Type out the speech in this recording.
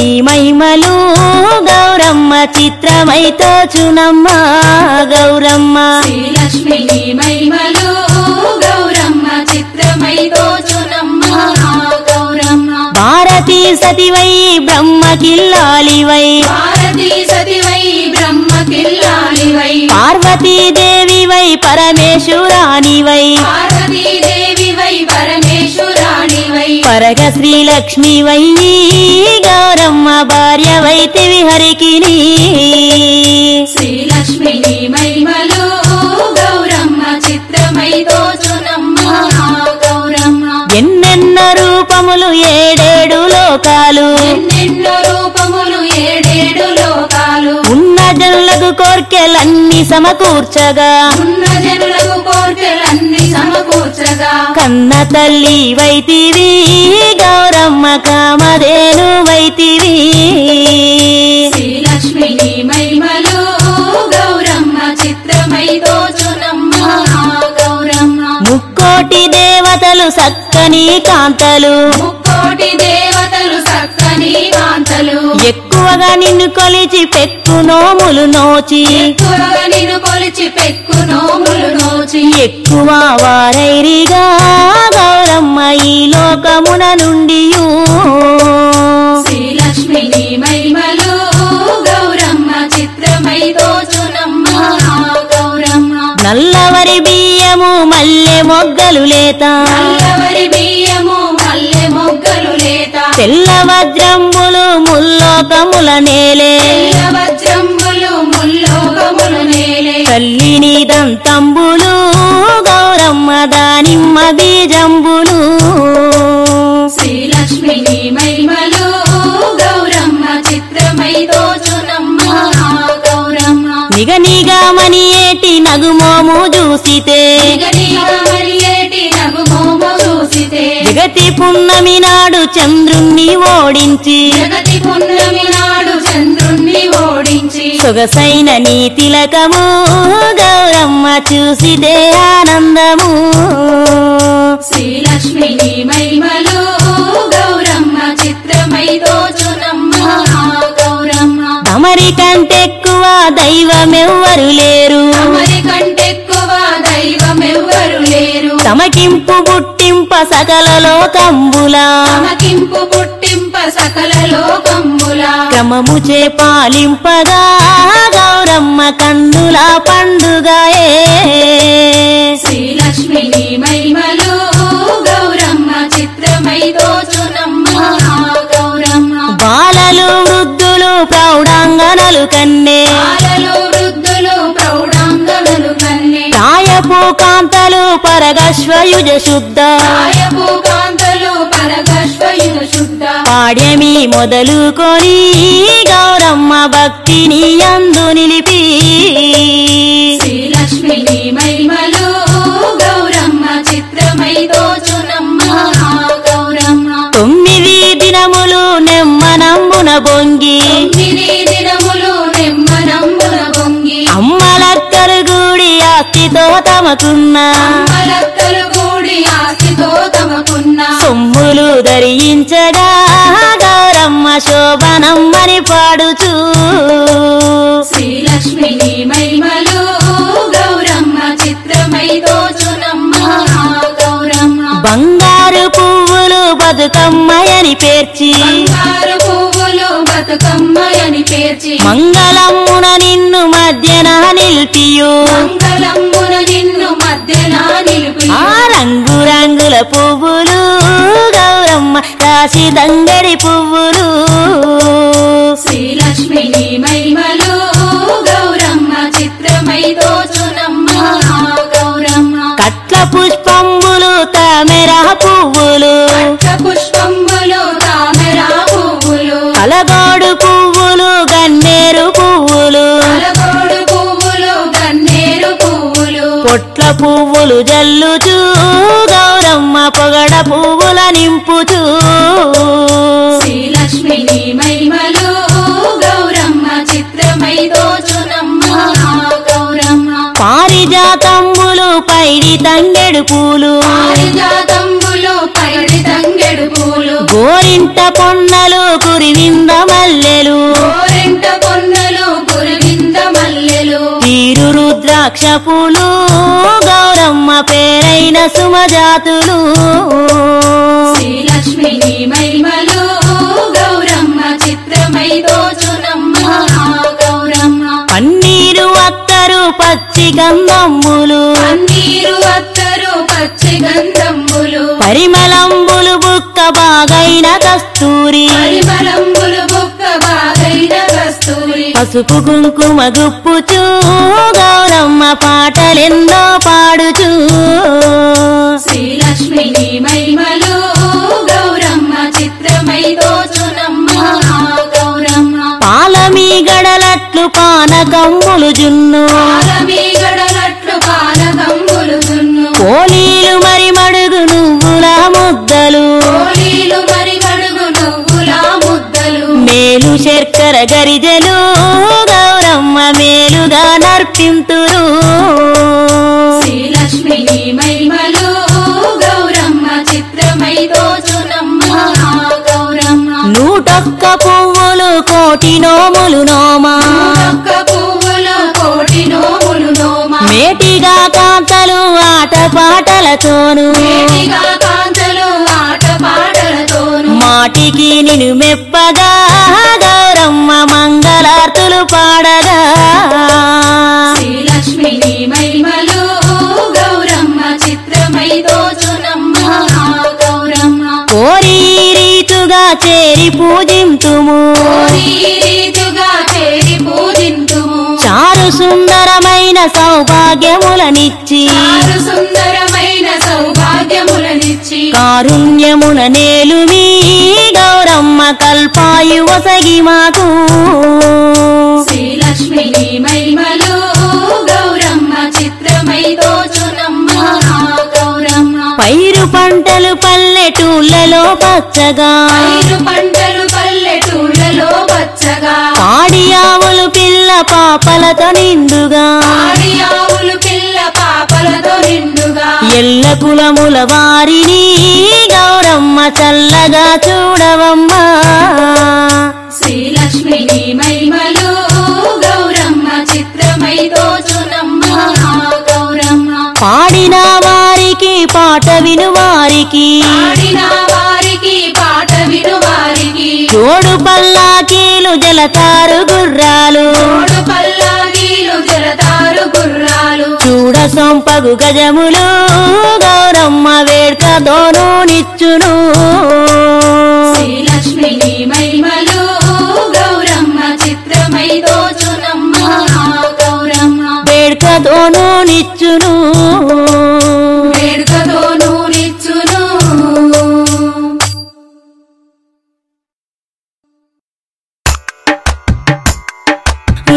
ఈ మహిమలు గౌరమ్మ చిత్రమై తోచునమ్మ గౌరమ్మ. శ్రీలక్ష్మి నీ మహిమలు గౌరమ్మ చిత్రమై దోచునమ్మ గౌరమ్మ. భారతీ సతివై బ్రహ్మ కిల్లాలివై. భారతీ సతివై బ్రహ్మ కిల్లాలివై. పార్వతీదేవివై పరమేశ్వరానివై. పార్వతీదేవివై పరమేశ్వరాణివై పరగ గౌరమ్మ హరికిని. శ్రీలక్ష్మి మహిమలు గౌరమ్మ చిత్రమై దోచునమ్మ గౌరమ్మ. ఎన్నెన్నో రూపములు ఏడేడు లోకాలు. ఎన్నెన్నో జనులకు కోర్కెలన్నీ సమకూర్చగా. ఉన్న జనులకు కోర్కెలన్నీ సమకూర్చగా. కన్న తల్లి వైతివి గౌరమ్మ కామధేను వైతివి. శ్రీలక్ష్మి నీ మహిమలు గౌరమ్మ చిత్రమై దోచునమ్మ గౌరమ్మ. ముక్కోటి దేవతలు సక్కని కాంతలు. ముక్కోటి దేవతలు సక్కని కాంతలు ఎక్కువగా నిన్ను కొలిచి పెక్కు నోములు నోచి. నిన్ను కొలిచి పెక్కు నోములు నోచి. ఎక్కువ వారైరిగా గౌరమ్మ ఈ లోకమున నుండి శ్రీలక్ష్మి నీ మహిమలు గౌరమ్మ చిత్రమై దోచునమ్మ గౌరమ్మ. నల్లవరి బియ్యము మల్లె మొగ్గలు లేత. తెల్ల వజ్రంబులు ముల్లోకముల నేలే. ముల్లోకములు తల్లిని దంతంబులు గౌరమ్మ దానిమ్మ బీజంబులు. శ్రీలక్ష్మి నీ మహిమలు గౌరమ్మ చిత్రమై దోచునమ్మ గౌరమ్మ. నిగ నిగమని ఏటి నగుమోము చూసితే నిగనిగమరియేటి నగుమోము చూసితే జగతి పున్నమి నాడు చంద్రుణ్ణి ఓడించి జగతి పున్నమి నాడు చంద్రుణ్ణి ఓడించి సొగసైన నీ తిలకము గౌరమ్మ చూసితే ఆనందము. శ్రీలక్ష్మి నీ మహిమలు గౌరమ్మ చిత్రమై గౌరమ్మ. కంటెక్కువ దైవమెవ్వరు లేరు. అమరి కంటెక్కువ దైవమెవ్వరు లేరు. తమకింపు సకల లోకంబులా తమకింపు పుట్టింప సకల లోకంబుల క్రమము చే పాలింపగా గౌరమ్మ కన్నుల పండుగయే. శ్రీలక్ష్మి మహిమలు గౌరమ్మ చిత్రమై బాలలు వృద్ధులు ప్రౌఢాంగనలు కన్నే. కాంతలు పరగశ్వయుజ శుద్ధ. పాడ్యమి మొదలుకొని గౌరమ్మ భక్తిని అందు నిలిపి. తమకున్న సొమ్ములు ధరించగా గౌరమ్మ శోభనమ్మని పాడుచూ. శ్రీలక్ష్మి నీ మహిమలు గౌరమ్మ చిత్రమై దోచునమ్మ. గౌరమ్మ. బంగారు పువ్వులు బతుకమ్మయని పేర్చి. బతుకమ్మయని పేర్చి మంగళమ్మున నిన్ను మధ్యన నిలిపియు. మంగళమ్మున నిన్ను మధ్యన నిలిపి ఆ రంగు రంగుల పువ్వులు గౌరమ్మ రాశి దంగడి పువ్వులు. శ్రీలక్ష్మి మహిమలు గౌరమ్మ చిత్రమై దోచునమ్మ గౌరమ్మ కట్ల పుష్పంబులు తామెర పువ్వులు. పువ్వులు జల్లుచూ గౌరమ్మ పొగడ పువ్వుల నింపుచూ. శ్రీలక్ష్మి నీ మహిమలు గౌరమ్మ చిత్రమై గౌరమ్మ. పారిజాతంబులు పైడి తంగెడు పూలు. పారిజాతంబులు పైడి తంగెడు పూలు. గోరింట పొన్నలు కురివింద మల్లెలు. గోరెంట పొన్నలు కురివింద మల్లెలు. తీరు రుద్రాక్ష పూలు పేరైన సుమజాతులు. శ్రీలక్ష్మి నీ మహిమలు గౌరమ్మ చిత్రమై దోచునమ్మ గౌరమ్మ. పన్నీరు అత్తరు పచ్చి గంధమ్ములు పన్నీరు అత్తరు పచ్చి గంధంబులు. పరిమళంబులు బుక్క బాగైన కస్తూరి. పరిమళంబులు బుక్క బాగైన కస్తూరి. పసుపు కుంకుమ గుప్పుచూ గౌరమ్మ పాటలెందో పాడుచూ. శ్రీలక్ష్మి నీ మహిమలు గౌరమ్మ చిత్రమై గౌరమ్మ. పాలమీ గడలట్లు పానకమ్ములు జున్ను. పోలీలు మరి మడుగు నువ్వుల ముద్దలు. కోలీలు మేలు శర్కర గరిజలు. మహిమలు గౌరమ్మ చిత్రమై గౌరమ్మ. నూటొక్క పువ్వులు కోటి నోములు నోమా. పువ్వుల కోటి నోములు నోమ. మేటిగా కాంతలు ఆట పాటలతోను. వేడిగా కాంతలు ఆట పాటలతోను. మాటికి నిన్ను మెప్పగా గౌరమ్మ మంగళార్తులు పాడగా శ్రీలక్ష్మి నీ మహిమలు గౌరమ్మ చిత్రమై దోచునమ్మ గౌరమ్మ. కోరి రీతుగా చేరి పూజింతుము. రీతుగా చేరి పూజింతుము. చారు సుందరమైన సౌభాగ్యములనిచ్చి చారు సుందరమైన సౌభాగ్యములనిచ్చి కారుణ్యమున నేలు మీ గౌరమ్మ కల్పాయు వసగి మాకు. శ్రీలక్ష్మి నీ మహిమలు గౌరమ్మ చిత్రమై దోచునమ్మ గౌరమ్మ. పైరు పంటలు పల్లెటూళ్ళలో పచ్చగా. పైరు పంటలు పల్లెటూళ్ళలో పచ్చగా. పాడి ఆవులు పిల్ల పాపలతో నిండుగా. ఆవులు పిల్ల పాపలతో నిండుగా. ఎల్ల కులముల వారిని గౌరమ్మ చల్లగా చూడవమ్మా విను వారికి పాట విను వారికి పల్లాకీలు జలతారు గుర్రాలు. చూడ సొంపగు గజములు గౌరమ్మ వేడ్కదోను నిచ్చును. శ్రీలక్ష్మి నీ మహిమలు గౌరమ్మ చిత్రమై దోచునమ్మ గౌరమ్మ. వేడ్కదోను నిచ్చును